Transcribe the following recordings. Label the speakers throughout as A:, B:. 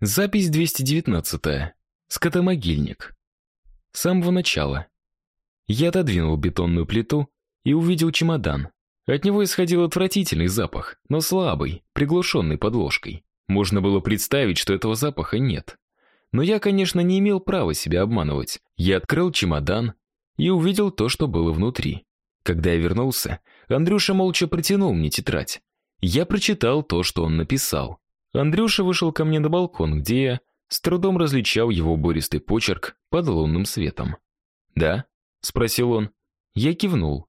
A: Запись 219. Скотомогильник. С самого начала. Я отодвинул бетонную плиту и увидел чемодан. От него исходил отвратительный запах, но слабый, приглушенный подложкой. Можно было представить, что этого запаха нет. Но я, конечно, не имел права себя обманывать. Я открыл чемодан и увидел то, что было внутри. Когда я вернулся, Андрюша молча протянул мне тетрадь. Я прочитал то, что он написал. Андрюша вышел ко мне на балкон, где я с трудом различал его бористый почерк под лунным светом. "Да?" спросил он. Я кивнул.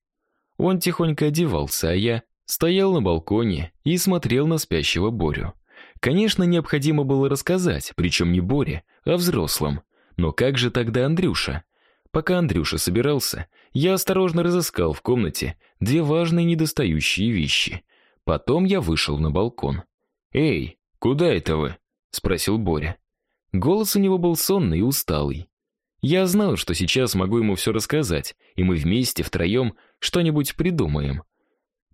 A: Он тихонько одевался, а я стоял на балконе и смотрел на спящего Борю. Конечно, необходимо было рассказать, причем не Боре, а взрослым. Но как же тогда Андрюша? Пока Андрюша собирался, я осторожно разыскал в комнате две важные недостающие вещи. Потом я вышел на балкон. "Эй, куда это вы?" спросил Боря. Голос у него был сонный и усталый. Я знал, что сейчас могу ему все рассказать, и мы вместе втроем что-нибудь придумаем.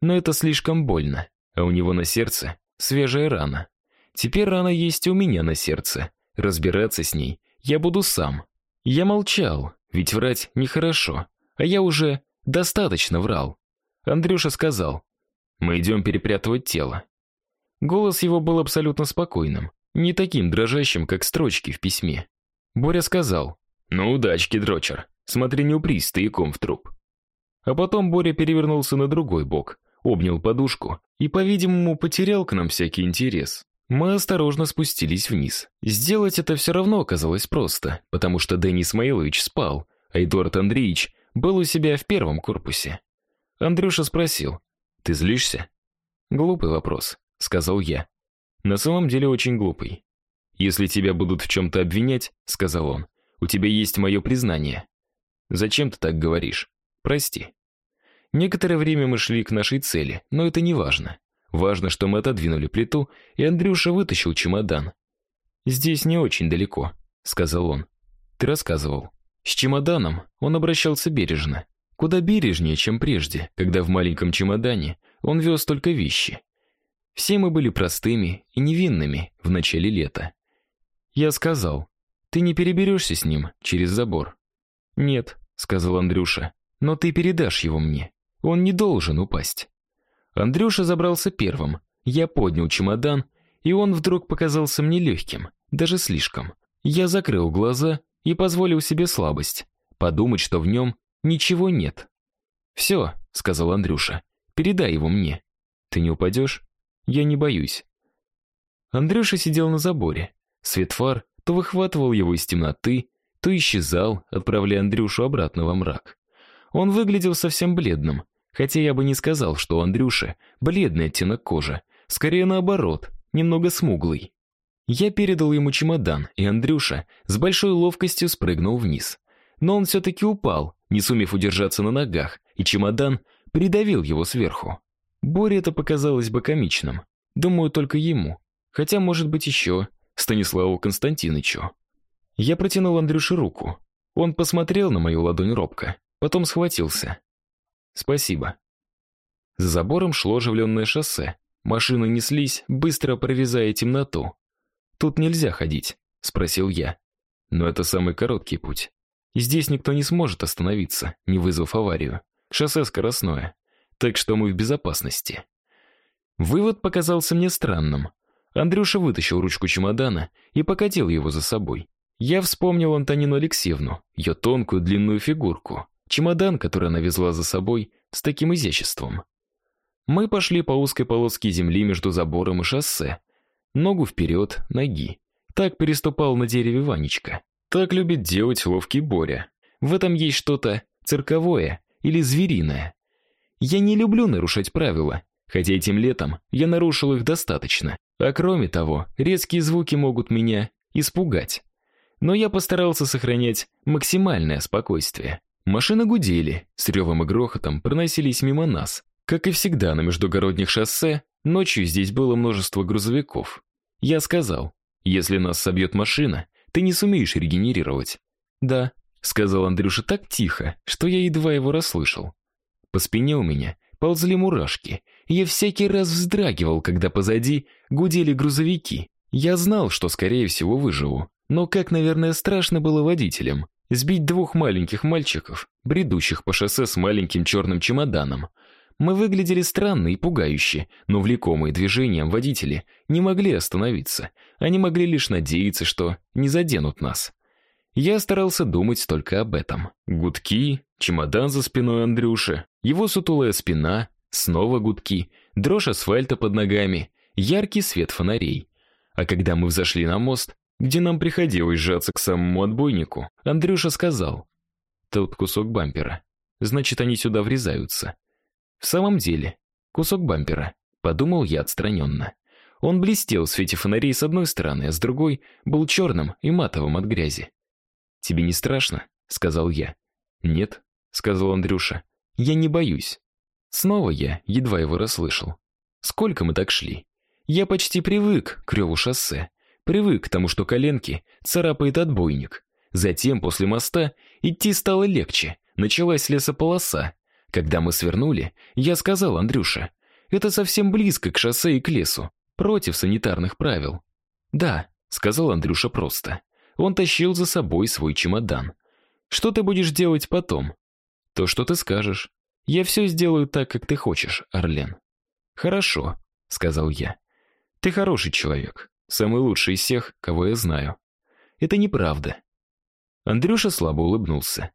A: Но это слишком больно, а у него на сердце свежая рана. Теперь рана есть у меня на сердце. Разбираться с ней я буду сам. Я молчал, ведь врать нехорошо, а я уже достаточно врал. Андрюша сказал: "Мы идем перепрятывать тело". Голос его был абсолютно спокойным, не таким дрожащим, как строчки в письме. Боря сказал: "Ну, удачки, дрочер. Смотри, не упрись стояком в труп". А потом Боря перевернулся на другой бок, обнял подушку и, по-видимому, потерял к нам всякий интерес. Мы осторожно спустились вниз. Сделать это все равно оказалось просто, потому что Дэн Исмаилович спал, а Эдуард Андреевич был у себя в первом корпусе. Андрюша спросил: "Ты злишься?" "Глупый вопрос", сказал я. На самом деле очень глупый. Если тебя будут в чем то обвинять, сказал он. У тебя есть мое признание. Зачем ты так говоришь? Прости. Некоторое время мы шли к нашей цели, но это не важно. Важно, что мы отодвинули плиту, и Андрюша вытащил чемодан. Здесь не очень далеко, сказал он. Ты рассказывал. С чемоданом он обращался бережно, куда бережнее, чем прежде, когда в маленьком чемодане он вез только вещи. Все мы были простыми и невинными в начале лета. Я сказал: "Ты не переберешься с ним через забор?" "Нет", сказал Андрюша. "Но ты передашь его мне. Он не должен упасть". Андрюша забрался первым. Я поднял чемодан, и он вдруг показался мне легким, даже слишком. Я закрыл глаза и позволил себе слабость, подумать, что в нем ничего нет. «Все», — сказал Андрюша. Передай его мне. Ты не упадешь?» Я не боюсь. Андрюша сидел на заборе. Свет фар то выхватывал его из темноты, то исчезал, отправляя Андрюшу обратно во мрак. Он выглядел совсем бледным, хотя я бы не сказал, что у Андрюши бледный оттенок кожи, скорее наоборот, немного смуглый. Я передал ему чемодан, и Андрюша с большой ловкостью спрыгнул вниз. Но он все таки упал, не сумев удержаться на ногах, и чемодан придавил его сверху. Боре это показалось бы комичным. Думаю, только ему. Хотя, может быть, еще Станиславу Константиновичу. Я протянул Андрюше руку. Он посмотрел на мою ладонь робко, потом схватился. Спасибо. За забором шло оживленное шоссе. Машины неслись, быстро прорезая темноту. Тут нельзя ходить, спросил я. Но это самый короткий путь. Здесь никто не сможет остановиться, не вызвав аварию. Шоссе скоростное так что мы в безопасности. Вывод показался мне странным. Андрюша вытащил ручку чемодана и покатил его за собой. Я вспомнил Антонину Алексеевну, ее тонкую длинную фигурку, чемодан, который она везла за собой с таким изяществом. Мы пошли по узкой полоске земли между забором и шоссе. Ногу вперед, ноги. Так переступал на дереве Ванечка. Так любит делать ловкий Боря. В этом есть что-то цирковое или звериное. Я не люблю нарушать правила, хотя этим летом я нарушил их достаточно. А кроме того, резкие звуки могут меня испугать. Но я постарался сохранять максимальное спокойствие. Машины гудели, с ревом и грохотом проносились мимо нас. Как и всегда на междугородних шоссе, ночью здесь было множество грузовиков. Я сказал: "Если нас собьет машина, ты не сумеешь регенерировать". "Да", сказал Андрюша так тихо, что я едва его расслышал. По спине у меня ползли мурашки. Я всякий раз вздрагивал, когда позади гудели грузовики. Я знал, что скорее всего выживу, но как, наверное, страшно было водителям сбить двух маленьких мальчиков, бредущих по шоссе с маленьким черным чемоданом. Мы выглядели странно и пугающе, но влекомые движением водители не могли остановиться. Они могли лишь надеяться, что не заденут нас. Я старался думать только об этом. Гудки, чемодан за спиной Андрюши, его сутулая спина, снова гудки, дрожь асфальта под ногами, яркий свет фонарей. А когда мы взошли на мост, где нам приходилось сжаться к самому отбойнику, Андрюша сказал: "Тут кусок бампера. Значит, они сюда врезаются". В самом деле, кусок бампера, подумал я отстраненно. Он блестел в свете фонарей с одной стороны, а с другой был черным и матовым от грязи. "Тебе не страшно?" сказал я. "Нет", сказал Андрюша. "Я не боюсь". Снова я едва его расслышал. Сколько мы так шли? Я почти привык к реву шоссе. Привык к тому, что коленки царапает отбойник. Затем, после моста, идти стало легче. Началась лесополоса. Когда мы свернули, я сказал Андрюше, это совсем близко к шоссе и к лесу, против санитарных правил. Да, сказал Андрюша просто. Он тащил за собой свой чемодан. Что ты будешь делать потом? То, что ты скажешь. Я все сделаю так, как ты хочешь, Орлен. Хорошо, сказал я. Ты хороший человек. Самый лучший из всех, кого я знаю. Это неправда. Андрюша слабо улыбнулся.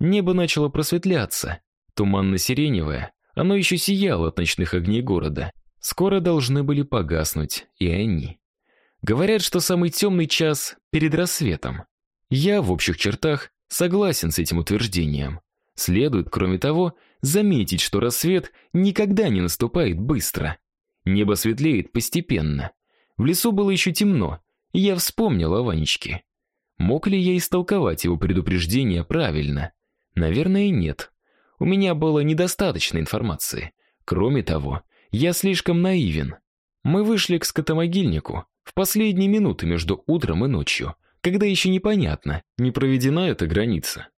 A: Небо начало просветляться. Туманно-сиреневое, оно еще сияло от ночных огней города. Скоро должны были погаснуть и они. Говорят, что самый темный час перед рассветом. Я в общих чертах согласен с этим утверждением. Следует, кроме того, заметить, что рассвет никогда не наступает быстро. Небо светлеет постепенно. В лесу было еще темно, и я вспомнил о Ванечке. Мог ли я истолковать его предупреждение правильно? Наверное, нет. У меня было недостаточно информации. Кроме того, я слишком наивен. Мы вышли к скотомогильнику в последние минуты между утром и ночью, когда еще непонятно, не проведена эта граница.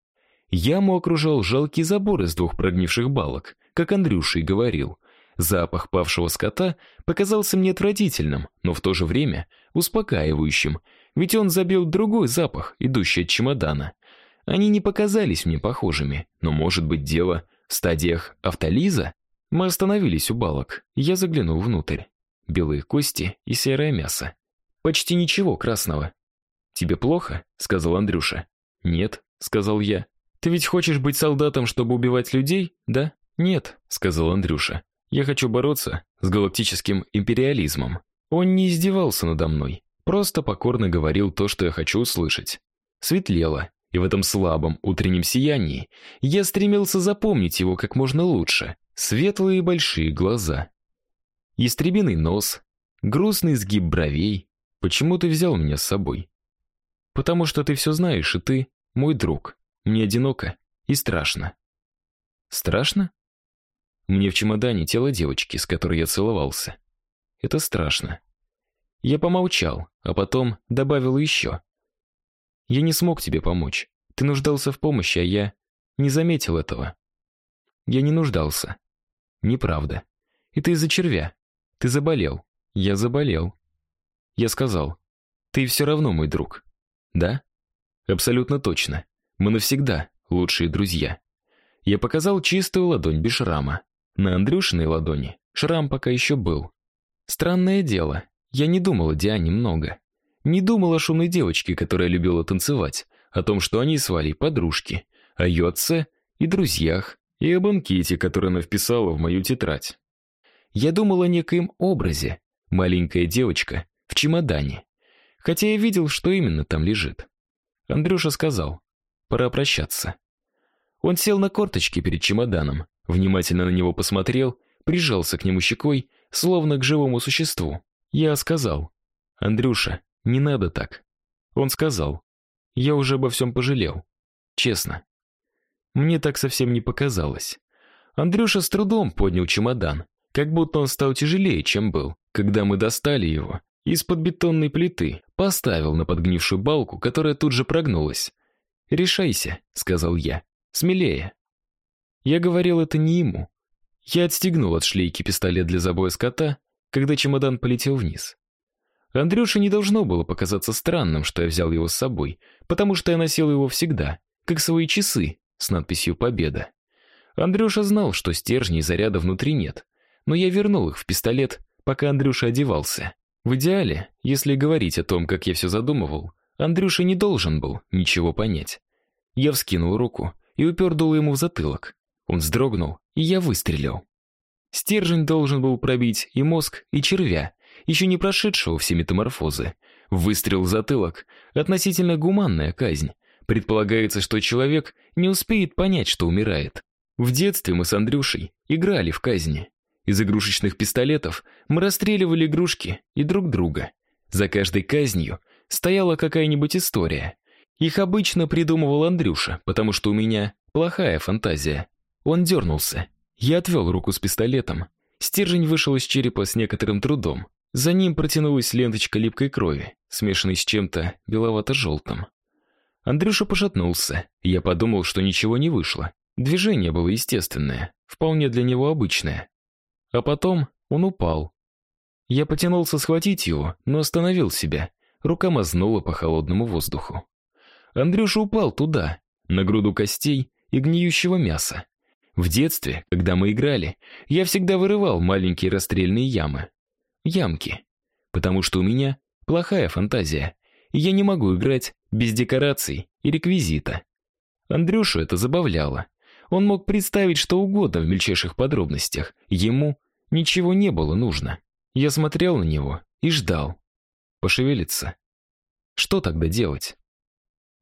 A: Яму окружал жалкий забор из двух прогнивших балок, как Андрюша и говорил. Запах павшего скота показался мне отвратительным, но в то же время успокаивающим, ведь он забил другой запах, идущий от чемодана. Они не показались мне похожими, но, может быть, дело в стадиях автолиза? Мы остановились у балок. Я заглянул внутрь. Белые кости и серое мясо. Почти ничего красного. Тебе плохо? сказал Андрюша. Нет, сказал я. Ты ведь хочешь быть солдатом, чтобы убивать людей, да? Нет, сказал Андрюша. Я хочу бороться с галактическим империализмом. Он не издевался надо мной, просто покорно говорил то, что я хочу услышать. Светлело, и в этом слабом утреннем сиянии я стремился запомнить его как можно лучше. Светлые большие глаза, ястребиный нос, грустный сгиб бровей. Почему ты взял меня с собой? Потому что ты все знаешь, и ты мой друг. Мне одиноко и страшно. Страшно? Мне в чемодане тело девочки, с которой я целовался. Это страшно. Я помолчал, а потом добавил еще. Я не смог тебе помочь. Ты нуждался в помощи, а я не заметил этого. Я не нуждался. Неправда. Это из-за червя. Ты заболел. Я заболел. Я сказал: "Ты все равно мой друг". Да? Абсолютно точно. Мы навсегда лучшие друзья. Я показал чистую ладонь без шрама. На Андрюшиной ладони шрам пока еще был. Странное дело, я не думал о Диане много. Не думал о шумной девочке, которая любила танцевать, о том, что они с подружки, о ее и друзьях, и об анкете, которую она вписала в мою тетрадь. Я думал о некоем образе, маленькая девочка в чемодане. Хотя я видел, что именно там лежит. Андрюша сказал: "Пора прощаться". Он сел на корточки перед чемоданом, Внимательно на него посмотрел, прижался к нему щекой, словно к живому существу. Я сказал: "Андрюша, не надо так". Он сказал: "Я уже обо всем пожалел. Честно". Мне так совсем не показалось. Андрюша с трудом поднял чемодан, как будто он стал тяжелее, чем был, когда мы достали его из-под бетонной плиты, поставил на подгнившую балку, которая тут же прогнулась. "Решайся", сказал я. "Смелее". Я говорил это не ему. Я отстегнул от шлейки пистолет для забоя скота, когда чемодан полетел вниз. Андрюше не должно было показаться странным, что я взял его с собой, потому что я носил его всегда, как свои часы с надписью «Победа». Андрюша знал, что стержней заряда внутри нет, но я вернул их в пистолет, пока Андрюша одевался. В идеале, если говорить о том, как я все задумывал, Андрюша не должен был ничего понять. Я вскинул руку и упер дуло ему в затылок. Он вздрогнул, и я выстрелил. Стержень должен был пробить и мозг, и червя, еще не прошедшего все метаморфозы. Выстрел в затылок относительно гуманная казнь. Предполагается, что человек не успеет понять, что умирает. В детстве мы с Андрюшей играли в казни. Из игрушечных пистолетов мы расстреливали игрушки и друг друга. За каждой казнью стояла какая-нибудь история. Их обычно придумывал Андрюша, потому что у меня плохая фантазия. Он дернулся. Я отвел руку с пистолетом. Стержень вышел из черепа с некоторым трудом. За ним протянулась ленточка липкой крови, смешанной с чем-то беловато-желтым. Андрюша пошатнулся. Я подумал, что ничего не вышло. Движение было естественное, вполне для него обычное. А потом он упал. Я потянулся схватить его, но остановил себя. Рука мазнула по холодному воздуху. Андрюша упал туда, на груду костей и гниющего мяса. В детстве, когда мы играли, я всегда вырывал маленькие расстрельные ямы ямки. Потому что у меня плохая фантазия, и я не могу играть без декораций и реквизита. Андрюшу это забавляло. Он мог представить что угодно в мельчайших подробностях. Ему ничего не было нужно. Я смотрел на него и ждал. Пошевелиться. Что тогда делать?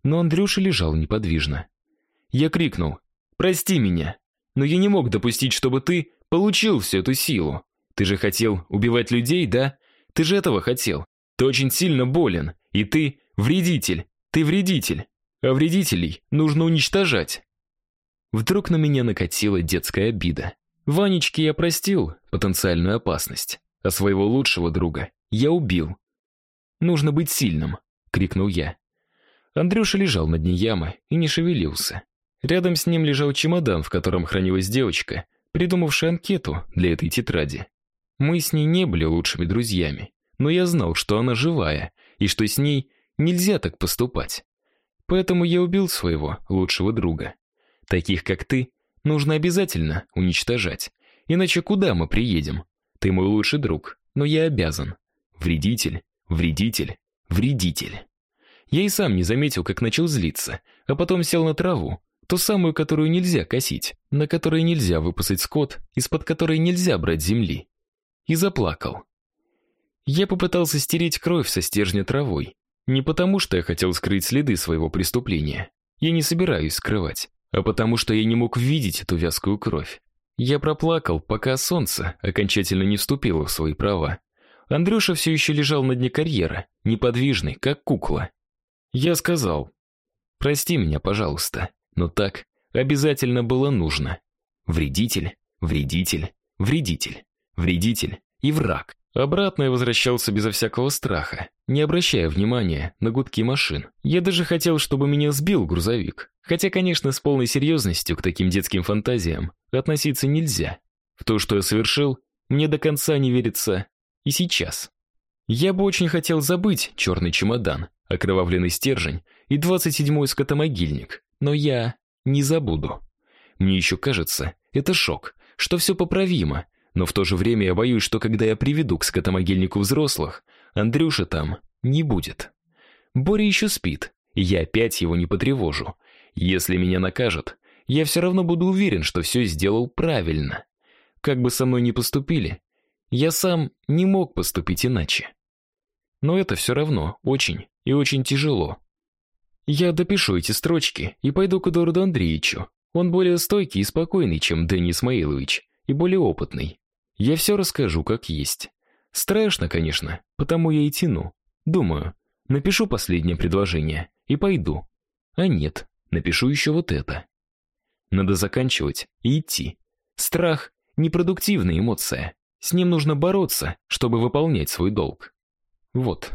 A: Но Андрюша лежал неподвижно. Я крикнул: "Прости меня, но я не мог допустить, чтобы ты получил всю эту силу. Ты же хотел убивать людей, да? Ты же этого хотел. Ты очень сильно болен, и ты вредитель. Ты вредитель. А вредителей нужно уничтожать. Вдруг на меня накатила детская обида. Ванечке я простил потенциальную опасность, а своего лучшего друга я убил. Нужно быть сильным, крикнул я. Андрюша лежал на дне ямы и не шевелился. Рядом с ним лежал чемодан, в котором хранилась девочка, придумавшая анкету для этой тетради. Мы с ней не были лучшими друзьями, но я знал, что она живая, и что с ней нельзя так поступать. Поэтому я убил своего лучшего друга. Таких, как ты, нужно обязательно уничтожать. Иначе куда мы приедем? Ты мой лучший друг, но я обязан. Вредитель, вредитель, вредитель. Я и сам не заметил, как начал злиться, а потом сел на траву, ту самую, которую нельзя косить, на которой нельзя выпасать скот, из-под которой нельзя брать земли и заплакал. Я попытался стереть кровь со стержня травой, не потому, что я хотел скрыть следы своего преступления. Я не собираюсь скрывать, а потому что я не мог видеть эту вязкую кровь. Я проплакал, пока солнце окончательно не вступило в свои права. Андрюша все еще лежал на дне карьера, неподвижный, как кукла. Я сказал: "Прости меня, пожалуйста, но так обязательно было нужно. Вредитель, вредитель, вредитель" вредитель и враг. Обратно я возвращался безо всякого страха, не обращая внимания на гудки машин. Я даже хотел, чтобы меня сбил грузовик. Хотя, конечно, с полной серьезностью к таким детским фантазиям относиться нельзя. В то, что я совершил, мне до конца не верится и сейчас. Я бы очень хотел забыть черный чемодан, окровавленный стержень и 27-й скотомогильник, но я не забуду. Мне еще кажется, это шок, что все поправимо, но в то же время я боюсь, что когда я приведу к скотомогильнику взрослых, Андрюша там не будет. Боря еще спит, и я опять его не потревожу. Если меня накажут, я все равно буду уверен, что все сделал правильно. Как бы со мной ни поступили, я сам не мог поступить иначе. Но это все равно очень и очень тяжело. Я допишу эти строчки и пойду к Эдуарду Андреевичу. Он более стойкий и спокойный, чем Денис Исмаилович, и более опытный. Я все расскажу как есть. Страшно, конечно, потому я и тяну. Думаю, напишу последнее предложение и пойду. А нет, напишу еще вот это. Надо заканчивать и идти. Страх непродуктивная эмоция. С ним нужно бороться, чтобы выполнять свой долг. Вот.